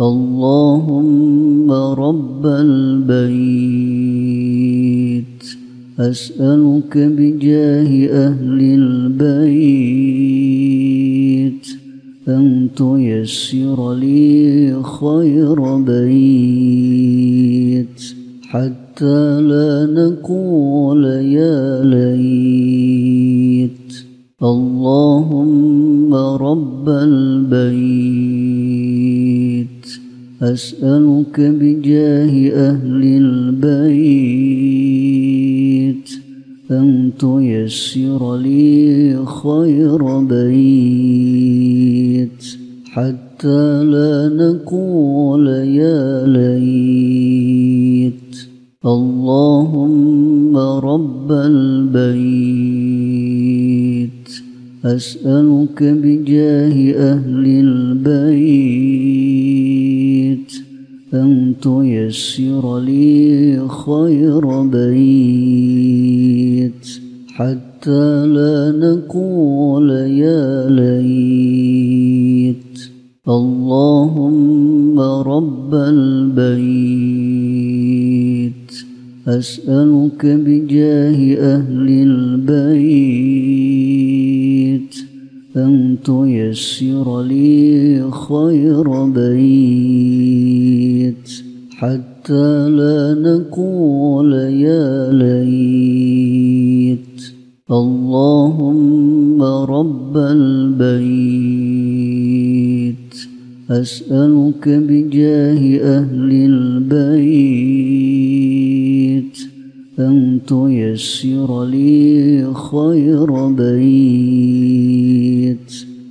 اللهم رب البيت أسألك بجاه أهل البيت أن تيسر لي خير بيت حتى لا نقول أسألك بجاه أهل البيت أن تيسر لي خير بيت حتى لا نقول يا ليت. اللهم رب البيت. أسألك بجاه أهل تيسر لي خير بيت حتى لا نقول يا ليت. اللهم رب البيت أسألك بجاه أهل البيت أن تيسر لي خير بيت. حتى لا نقول يا ليت. اللهم رب البيت. أسألك بجاه أهل البيت. أن تيسر لي خير بيت.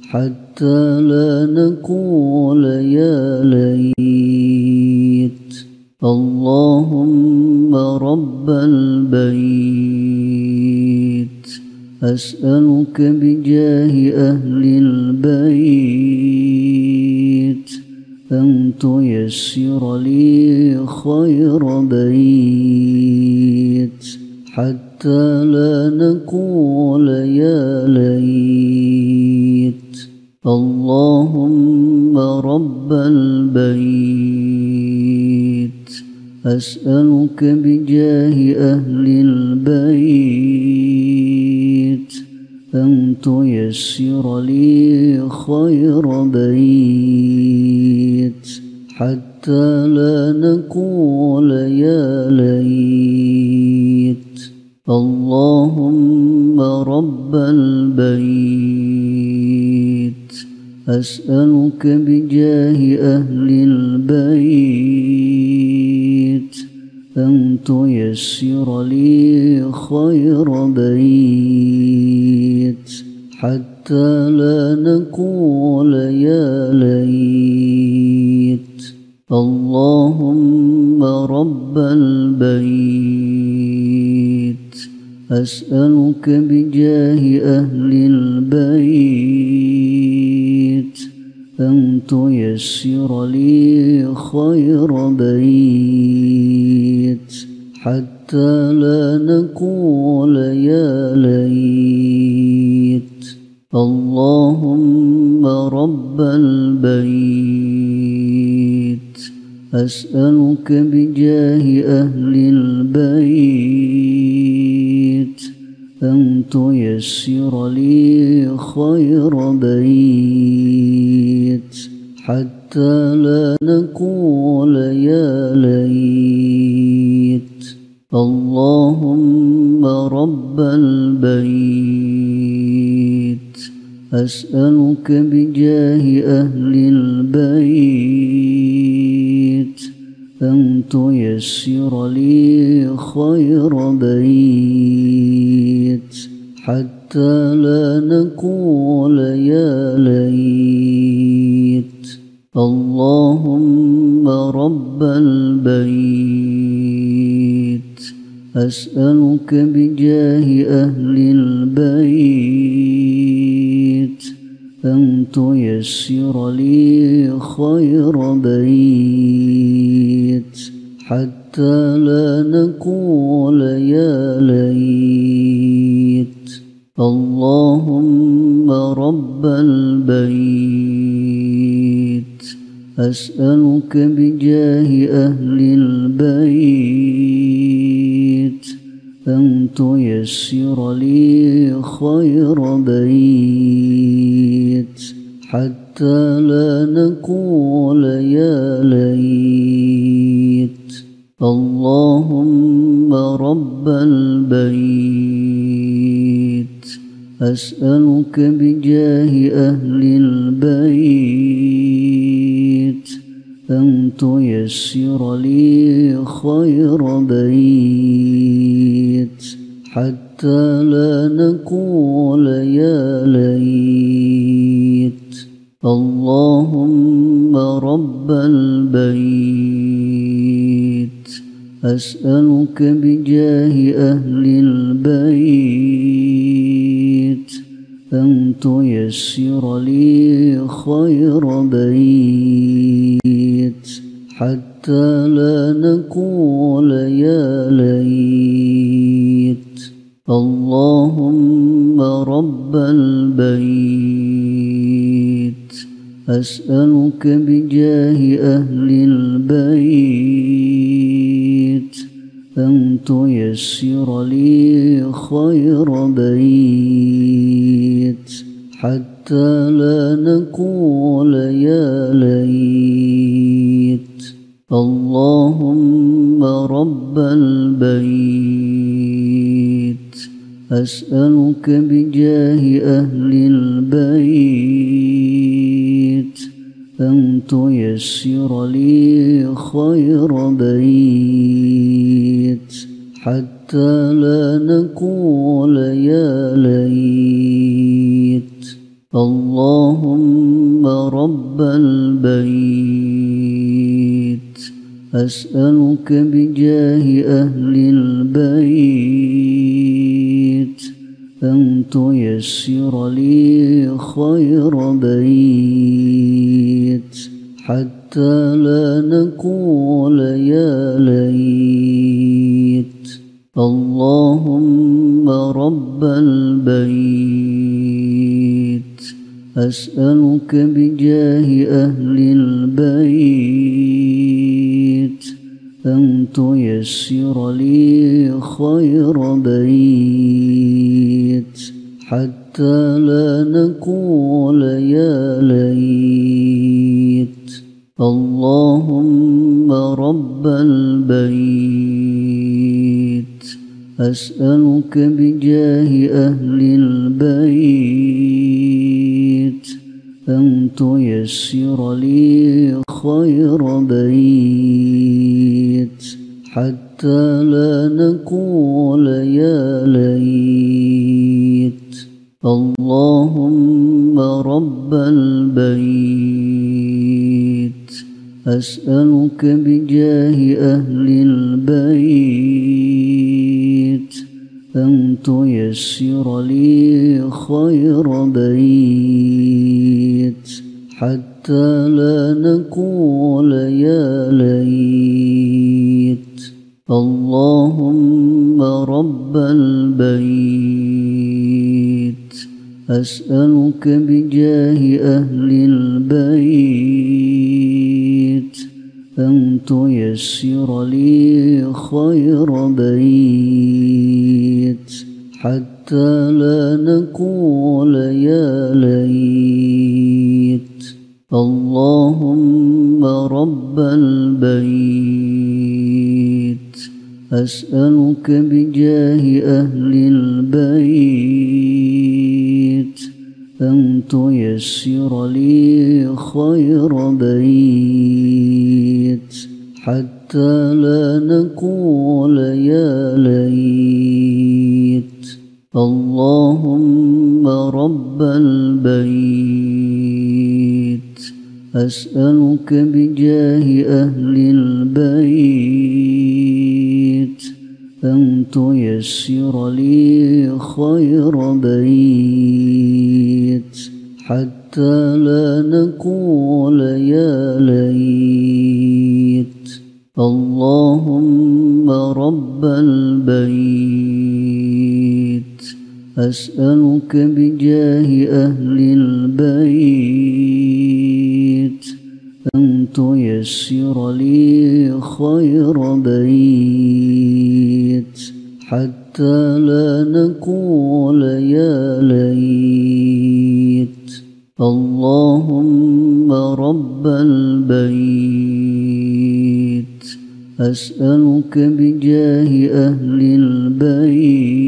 حتى لا نقول يا أسألك بجاه أهل البيت أن تيسر لي خير بيت حتى لا نقول يا ليت. اللهم رب البيت. أسألك بجاه أهل البيت. أن تيسر لي خير بيت حتى لا نقول يا ليت. اللهم رب البيت. أسألك بجاه أهل البيت أن تيسر لي خير بيت. حتى لا نقول يا ليت. اللهم رب البيت. أسألك بجاه أهل البيت. أن تيسر لي خير بيت. حتى لا نقول اللهم رب البيت. أسألك بجاه أهل البيت أن تيسر لي خير بيت حتى لا نقول يا ليت. اللهم رب البيت أسألك بجاه أهل البيت أن تيسر لي خير بيت حتى لا نقول يا ليت. اللهم رب البيت. أسألك بجاه أهل تيسر لي خير بيت حتى لا نقول يا ليت. اللهم رب البيت أسألك بجاه أهل البيت أن تيسر لي خير بيت. حتى لا نقول يا ليت. اللهم رب البيت. أسألك بجاه أهل البيت. أن تيسر لي خير بيت. حتى لا نقول أسألك بجاه أهل البيت أن تيسر لي خير بيت حتى لا نقول يا ليت. اللهم رب البيت. أسألك بجاه أهل تيسر لي خير بيت حتى لا نقول يا ليت. اللهم رب البيت. أسألك بجاه أهل البيت. أن تيسر لي خير بيت. حتى لا نقول يا ليت. اللهم رب البيت. أسألك بجاه أهل البيت. أن تيسر لي خير بيت. حتى لا أسألك بجاه أهل البيت أن تيسر لي خير بيت حتى لا نقول يا ليت. اللهم رب البيت. أسألك بجاه أهل البيت تيسر لي خير بيت حتى لا نقول يا ليت. اللهم رب البيت أسألك بجاه أهل البيت أن تيسر لي خير بيت. حتى لا نقول يا ليت. اللهم رب البيت. أسألك بجاه أهل البيت. أن تيسر لي خير بيت. حتى لا نقول يا ليت. اللهم رب البيت. أسألك بجاه أهل البيت أن تيسر لي خير بيت حتى لا نقول أسألك بجاه أهل البيت أن تيسر لي خير بيت حتى لا نقول يا ليت. اللهم رب البيت. أسألك بجاه أهل لي خير بيت حتى لا نقول يا ليت. اللهم رب البيت. أسألك بجاه أهل البيت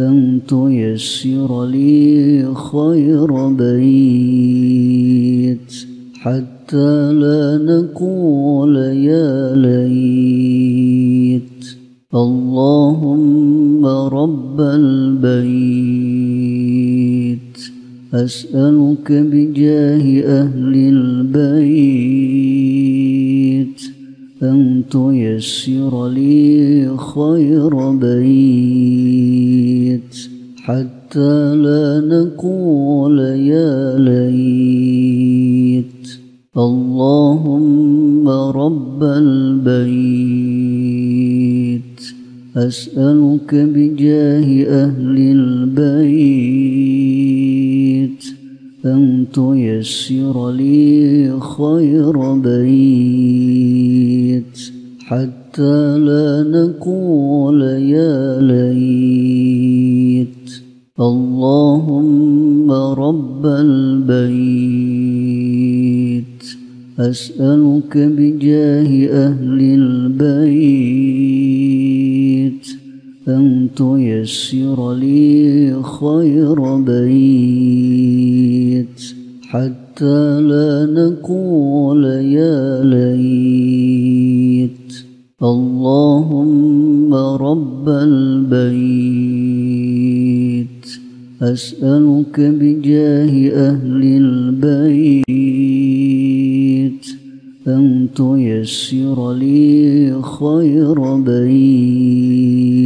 أن تيسر لي خير بيت حتى لا نقول يا ليت. اللهم رب البيت. أسألك بجاه أهل البيت. أن تيسر لي خير بيت. حتى لا نقول يا اللهم رب البيت. أسألك بجاه أهل البيت أن تيسر لي خير بيت حتى لا نقول يا ليت. اللهم رب البيت. أسألك بجاه أهل البيت أن تيسر لي خير بيت حتى لا نقول يا ليت. اللهم رب البيت. أسألك بجاه أهل تيسر لي خير بيت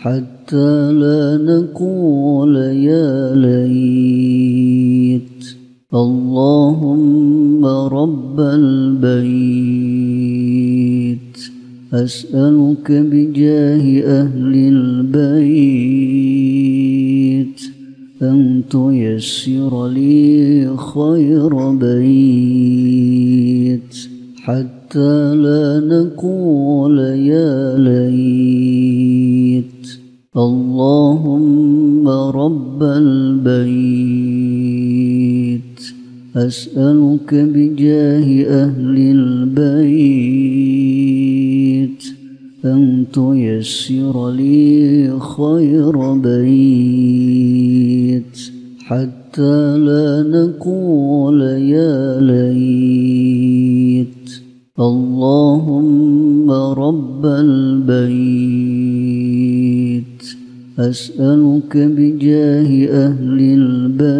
حتى لا نقول يا ليت. اللهم رب البيت أسألك بجاه أهل البيت أن تيسر لي خير بيت. حتى لا نقول يا ليت. اللهم رب البيت. أسألك بجاه أهل البيت. أن تيسر لي خير بيت. حتى لا نقول يا اللهم رب البيت. أسألك بجاه أهل البيت.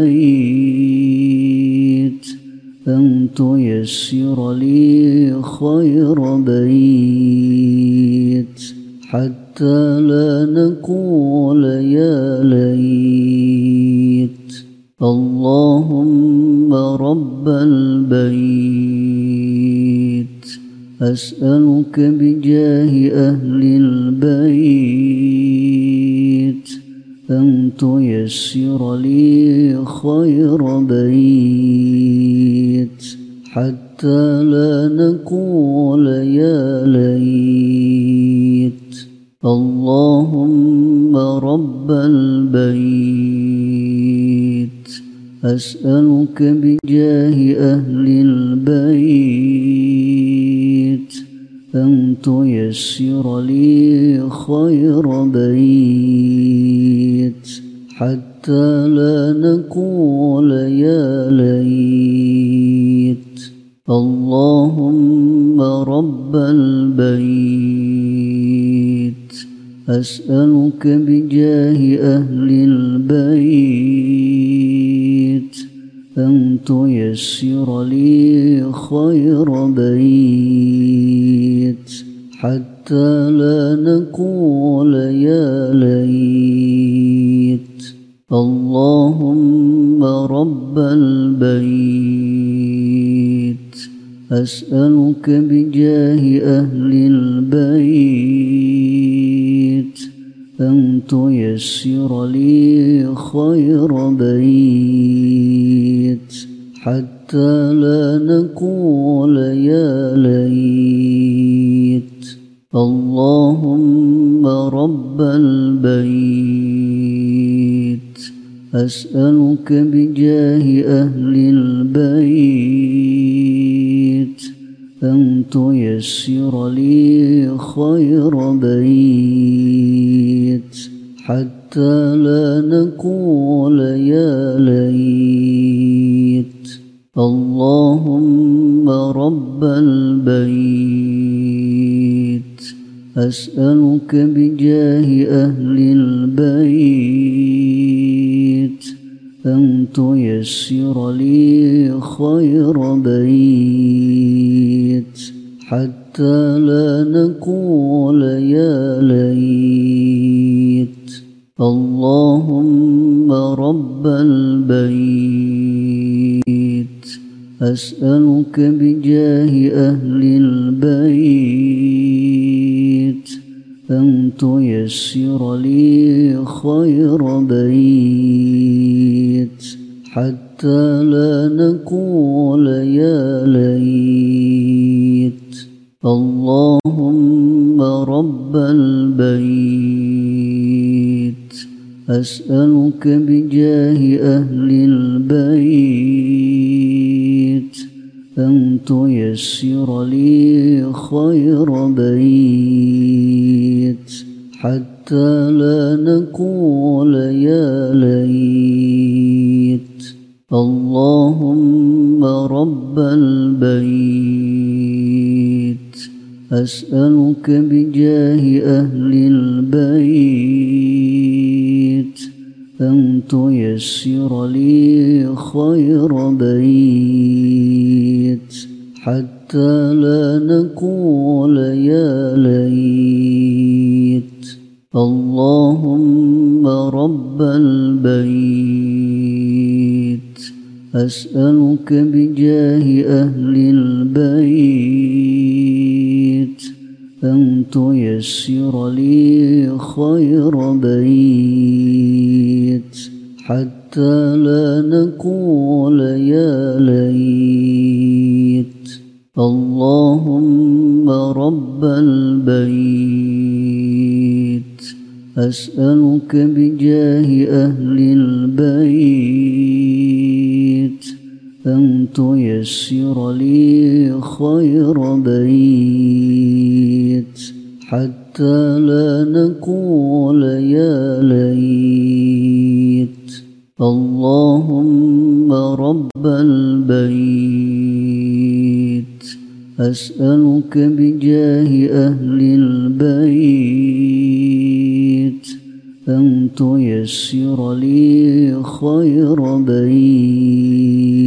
أن تيسر لي خير بيت. حتى لا نقول يا ليت. اللهم رب البيت. أسألك بجاه أهل البيت أن تيسر لي خير بيت حتى لا نقول يا ليت. اللهم رب البيت أسألك بجاه أهل البيت تيسر لي خير بيت حتى لا نقول يا ليت. اللهم رب البيت أسألك بجاه أهل البيت أن تيسر لي خير بيت. حتى لا نقول يا ليت. اللهم رب البيت. أسألك بجاه أهل البيت. أن تيسر لي خير بيت. حتى لا نقول رب البيت. أسألك بجاه أهل البيت أن تيسر لي خير بيت حتى لا نقول يا ليت. اللهم رب البيت أسألك بجاه أهل البيت أن تيسر لي خير بيت حتى لا نقول يا ليت. اللهم رب البيت. أسألك بجاه أهل أن تيسر لي خير بيت حتى لا نقول يا ليت. اللهم رب البيت. أسألك بجاه أهل البيت. أن تيسر لي خير بيت. حتى لا نقول يا ليت. اللهم رب البيت. أسألك بجاه أهل البيت. أن تيسر لي خير بيت. حتى لا نقول يا اللهم رب البيت. أسألك بجاه أهل البيت أن تيسر لي خير بيت حتى لا نقول يا ليت. اللهم رب البيت. أسألك بجاه أهل البيت أن تيسر لي خير بيت حتى لا نقول يا ليت. اللهم رب البيت. أسألك بجاه أهل البيت تيسر لي خير بيت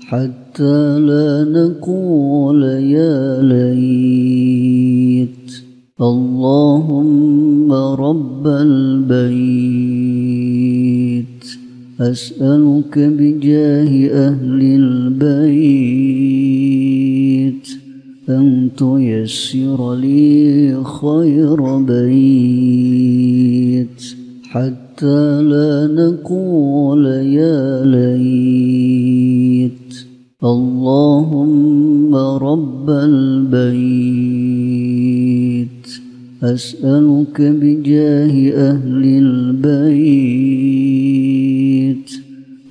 حتى لا نقول يا ليت. اللهم رب البيت. أسألك بجاه أهل البيت أن تيسر لي خير بيت. حتى لا نقول يا ليت. اللهم رب البيت. أسألك بجاه أهل البيت.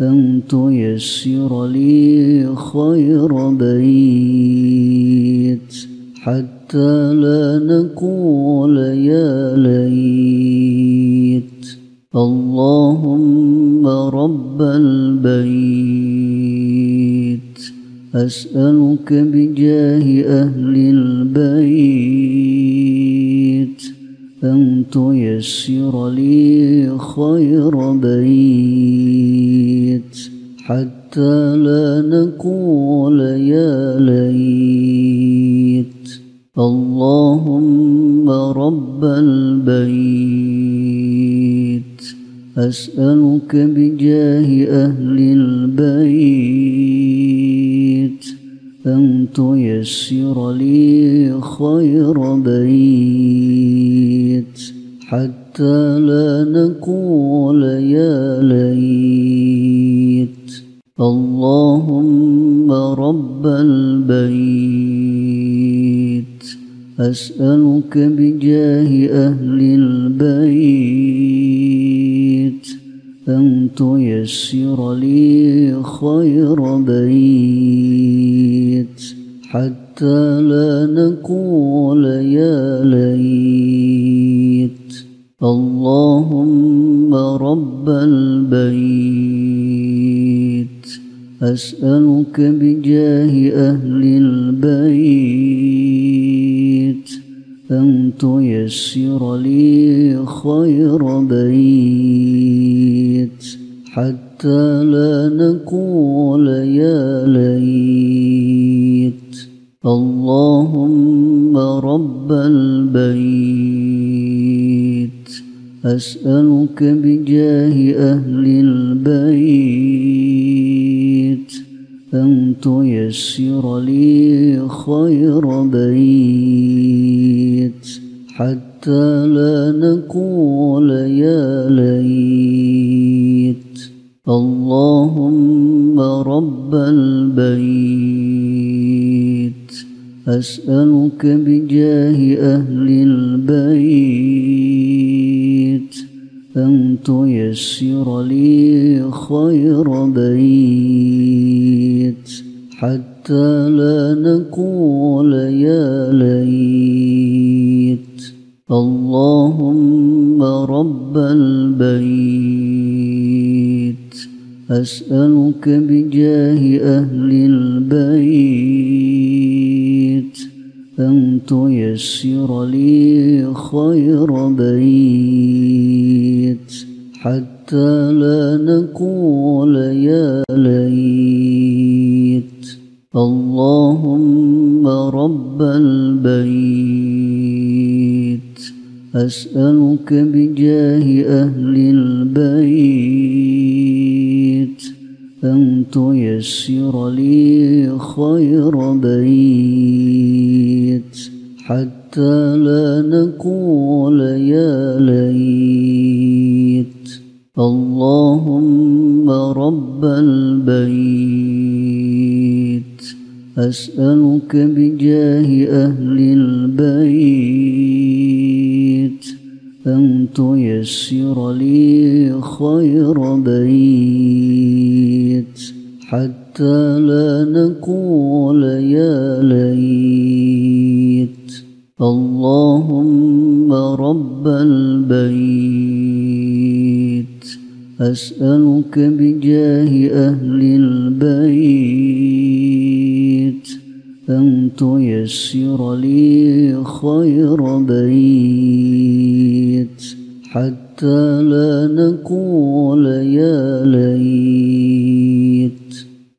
أن تيسر لي خير بيت. حتى لا نقول يا أسألك بجاه أهل البيت أن تيسر لي خير بيت حتى لا نقول يا ليت. اللهم رب البيت. أسألك بجاه أهل البيت تيسر لي خير بيت حتى لا نقول يا ليت. اللهم رب البيت. أسألك بجاه أهل البيت. أن تيسر لي خير حتى لا نقول يا ليت. اللهم رب البيت. أسألك بجاه أهل البيت. أن تيسر لي خير بيت. حتى لا نقول اللهم رب البيت. أسألك بجاه أهل البيت أن تيسر لي خير بيت حتى لا نقول يا ليت. اللهم رب البيت أسألك بجاه أهل البيت أن تيسر لي خير بيت حتى لا نقول يا ليت. اللهم رب البيت أسألك بجاه أهل البيت تيسر لي خير بيت حتى لا نقول يا ليت. اللهم رب البيت أسألك بجاه أهل البيت أن تيسر لي خير بيت. حتى لا نقول يا ليت. اللهم رب البيت. أسألك بجاه أهل البيت. أن تيسر لي خير بيت. حتى لا نقول رب البيت. أسألك بجاه أهل البيت أن تيسر لي خير بيت حتى لا نقول يا ليت.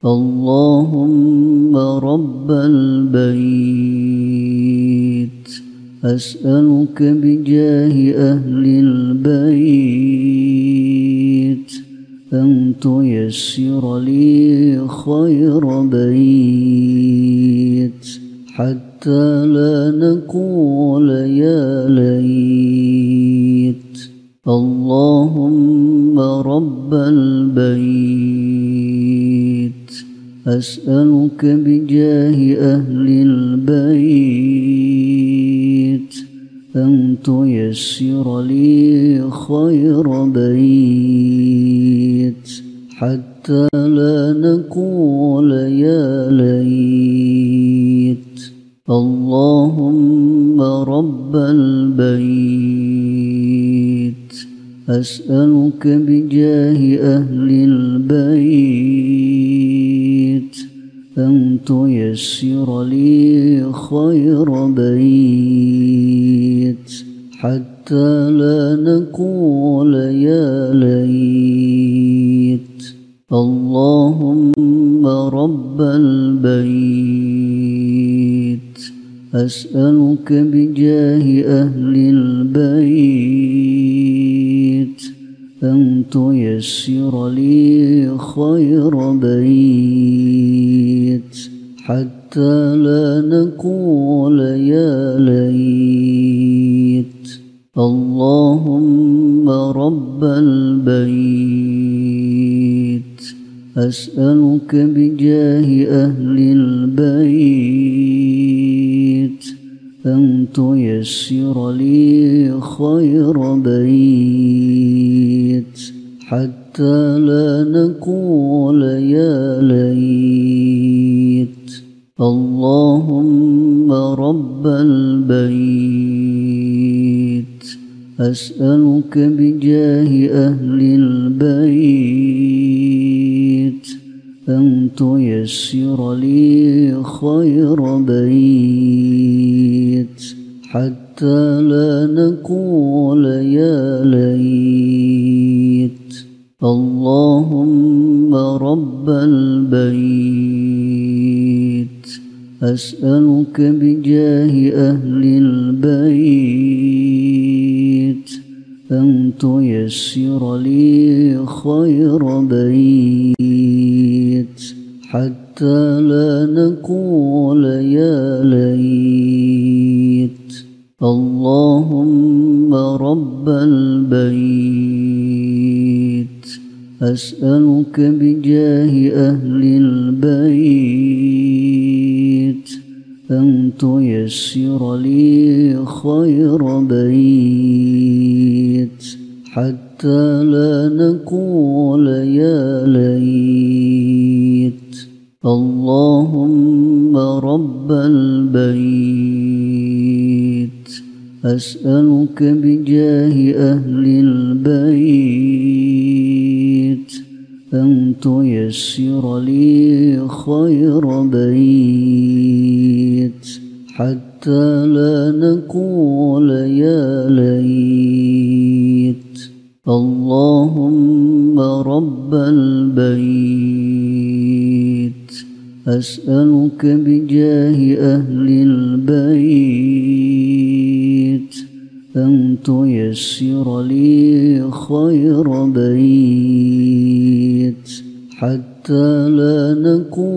اللهم رب البيت أسألك بجاه أهل البيت أن تيسر لي خير بيت حتى لا نقول يا ليت. اللهم رب البيت. أسألك بجاه أهل البيت أن تيسر لي خير بيت حتى لا نقول يا ليت. اللهم رب البيت. أسألك بجاه أهل البيت أن تيسر لي خير بيت. حتى لا نقول يا ليت. اللهم رب البيت. أسألك بجاه أهل البيت. أن تيسر لي خير بيت. حتى لا نقول يا ليت. اللهم رب البيت. أسألك بجاه أهل البيت أن تيسر لي خير بيت حتى لا نقول أسألك بجاه أهل البيت أن تيسر لي خير بيت حتى لا نقول يا ليت. اللهم رب البيت أسألك بجاه أهل البيت تيسر لي خير بيت حتى لا نقول يا ليت. اللهم رب البيت أسألك بجاه أهل البيت أن تيسر لي خير بيت. حتى لا نقول يا ليت. اللهم رب البيت. أسألك بجاه أهل البيت. أن تيسر لي خير بيت. حتى لا نقول يا ليت. اللهم رب البيت. أسألك بجاه أهل البيت. أن تيسر لي خير بيت. حتى لا نقول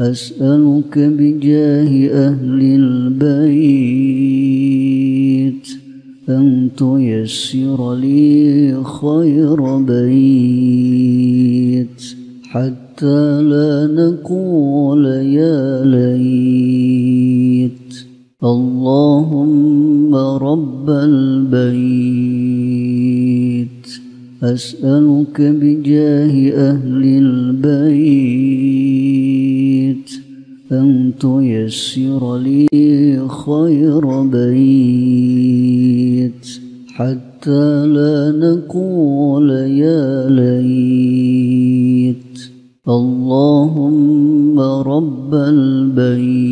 أسألك بجاه أهل البيت أن تيسر لي خير بيت حتى لا نقول يا ليت. اللهم رب البيت. أسألك بجاه أهل البيت تيسر لي خير بيت حتى لا نقول يا ليت. اللهم رب البيت.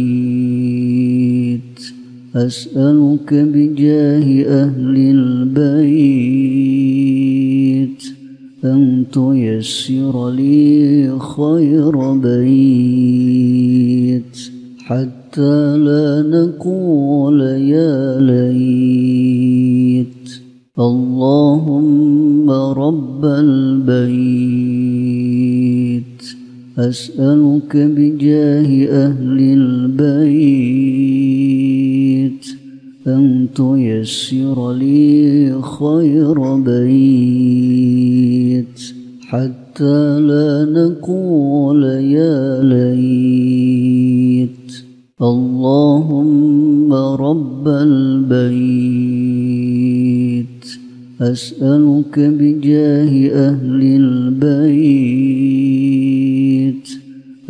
أسألك بجاه أهل البيت. أن تيسر لي خير بيت. حتى لا نقول يا ليت. اللهم رب البيت. أسألك بجاه أهل البيت. أن تيسر لي خير بيت. حتى لا نقول أسألك بجاه أهل البيت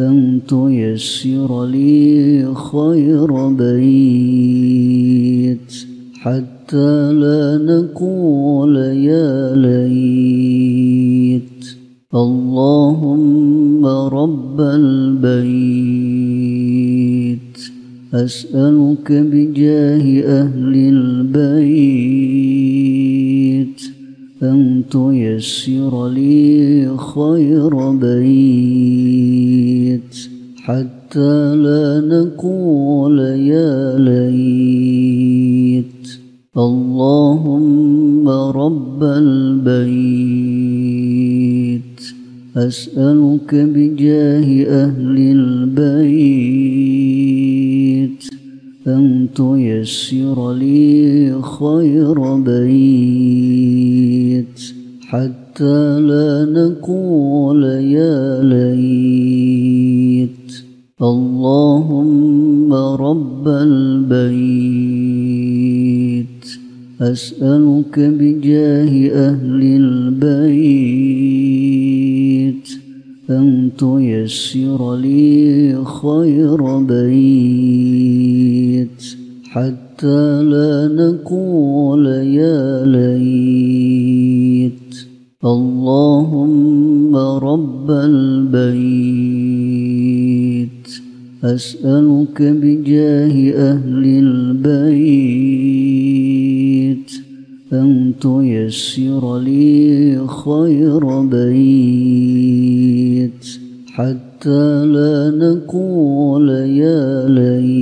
أن تيسر لي خير بيت حتى لا نقول يا ليت. اللهم رب البيت. أسألك بجاه أهل البيت تيسر لي خير بيت حتى لا نقول يا ليت. اللهم رب البيت. أسألك بجاه أهل البيت. أن تيسر لي خير حتى لا نقول يا ليت. اللهم رب البيت. أسألك بجاه أهل البيت. أن تيسر لي خير بيت. حتى لا اللهم رب البيت. أسألك بجاه أهل البيت أن تيسر لي خير بيت حتى لا نقول يا ليت.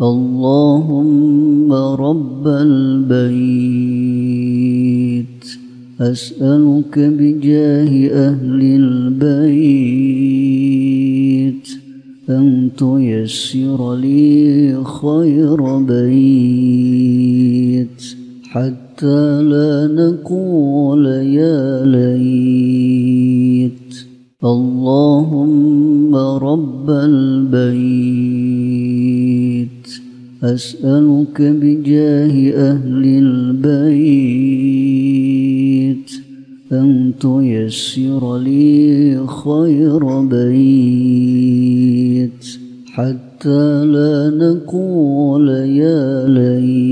اللهم رب البيت. أسألك بجاه أهل البيت أن تيسر لي خير بيت حتى لا نقول يا ليت. اللهم رب البيت. أسألك بجاه أهل تيسر لي خير بيت حتى لا نقول يا ليت.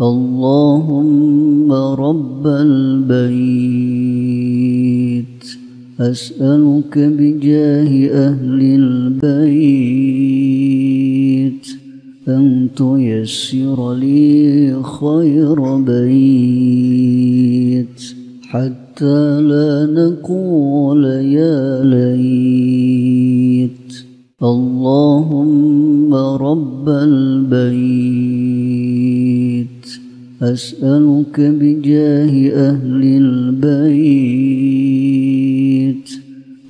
اللهم رب البيت أسألك بجاه أهل البيت أن تيسر لي خير بيت. حتى لا نقول يا ليت. اللهم رب البيت. أسألك بجاه أهل البيت.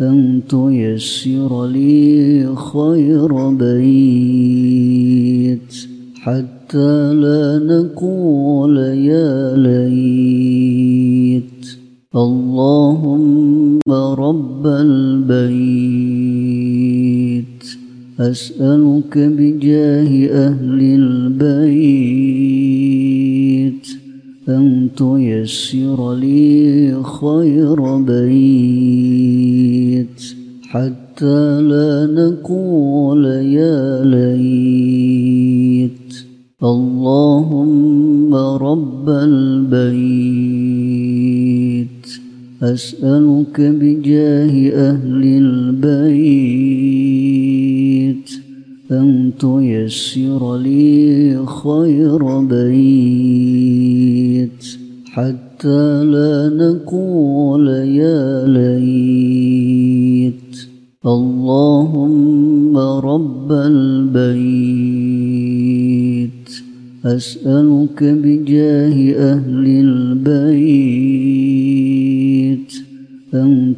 أن تيسر لي خير بيت. حتى لا نقول اللهم رب البيت. أسألك بجاه أهل البيت أن تيسر لي خير بيت حتى لا نقول يا ليت. اللهم رب البيت أسألك بجاه أهل البيت أن تيسر لي خير بيت حتى لا نقول يا ليت. اللهم رب البيت. أسألك بجاه أهل البيت.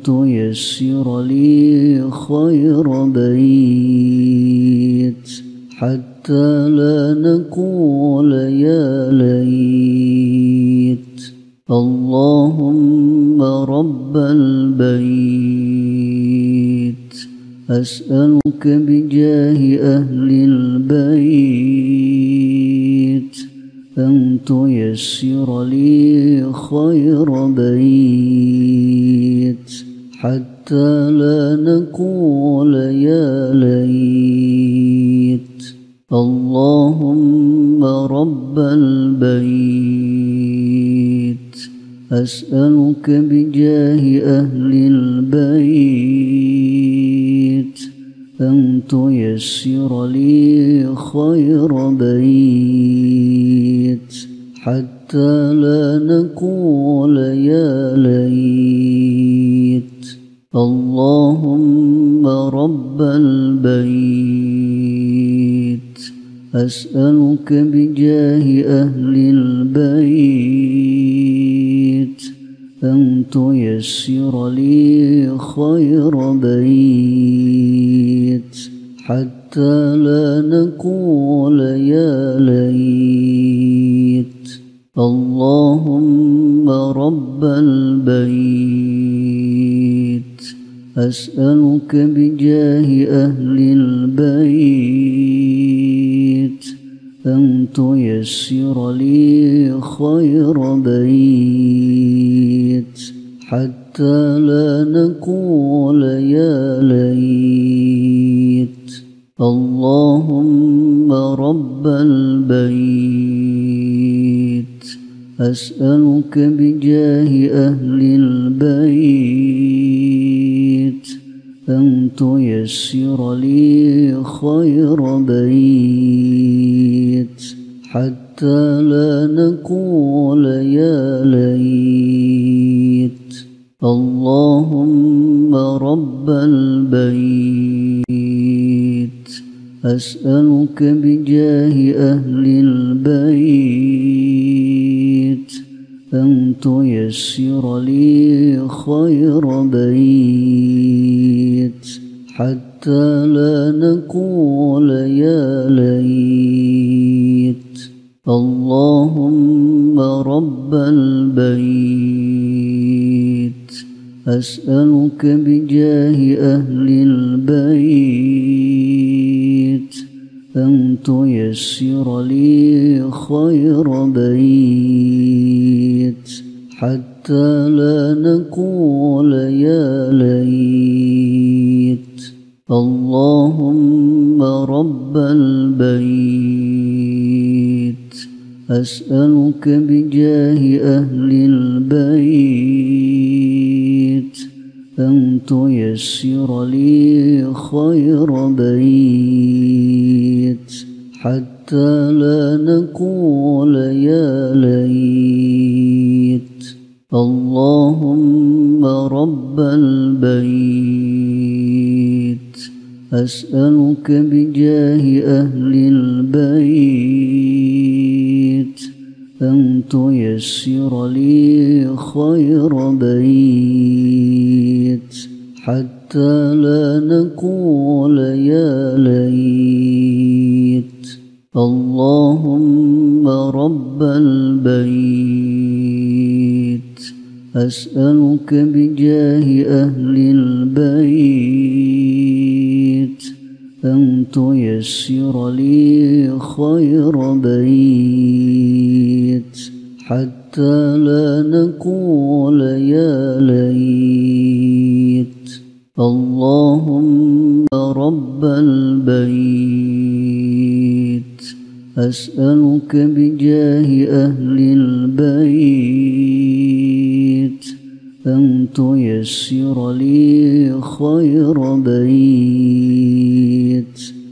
تيسر لي خير بيت حتى لا نقول يا ليت. اللهم رب البيت. أسألك بجاه أهل البيت. أن تيسر لي خير بيت. حتى لا نقول يا ليت. اللهم رب البيت. أسألك بجاه أهل البيت. أن تيسر لي خير بيت. حتى لا نقول يا ليت. اللهم رب البيت. أسألك بجاه أهل البيت أن تيسر لي خير بيت حتى لا نقول أسألك بجاه أهل البيت أن تيسر لي خير بيت حتى لا نقول يا ليت. اللهم رب البيت. أسألك بجاه أهل البيت أن تيسر لي خير بيت حتى لا نقول يا ليت. اللهم رب البيت. أسألك بجاه أهل البيت أن تيسر لي خير بيت. حتى لا نقول يا ليت. اللهم رب البيت. أسألك بجاه أهل البيت. أن تيسر لي خير بيت. حتى لا نقول أسألك بجاه أهل البيت أن تيسر لي خير بيت حتى لا نقول يا ليت. اللهم رب البيت. أسألك بجاه أهل البيت تيسر لي خير بيت حتى لا نقول يا ليت. اللهم رب البيت أسألك بجاه أهل البيت أن تيسر لي خير بيت. حتى لا نقول يا ليت. اللهم رب البيت. أسألك بجاه أهل البيت. أن تيسر لي خير بيت.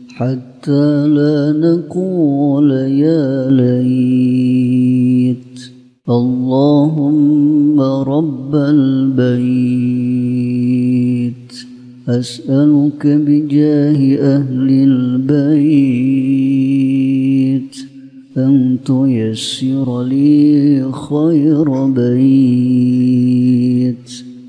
حتى لا نقول يا ليت. اللهم رب البيت. أسألك بجاه أهل البيت أن تيسر لي خير بيت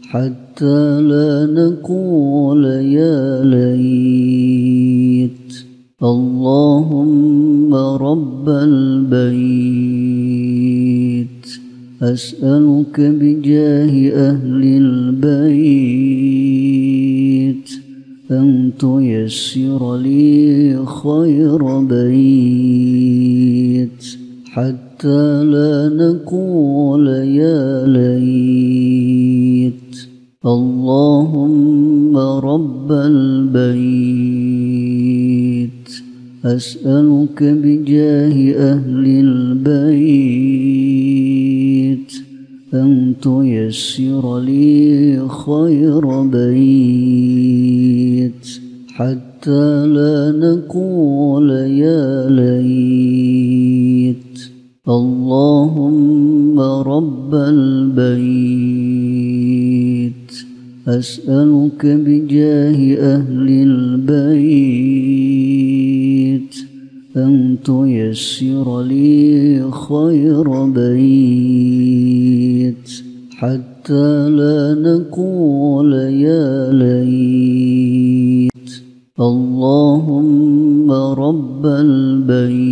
حتى لا نقول يا ليت. اللهم رب البيت. أسألك بجاه أهل البيت أن تيسر لي خير بيت حتى لا نقول يا ليت. اللهم رب البيت. أسألك بجاه أهل البيت تيسر لي خير بيت حتى لا نقول يا ليت. اللهم رب البيت أسألك بجاه أهل البيت أن تيسر لي خير حتى لا نقول يا ليت. اللهم رب البيت.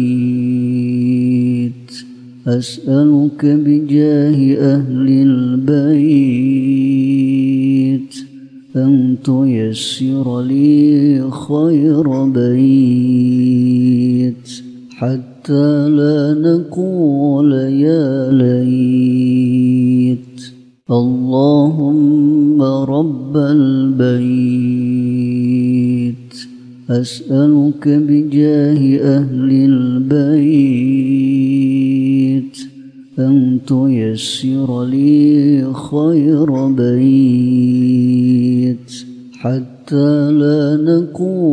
أسألك بجاه أهل البيت. أن تيسر لي خير بيت. حتى لا نقول رب البيت. أسألك بجاه أهل البيت أن تيسر لي خير بيت حتى لا ليت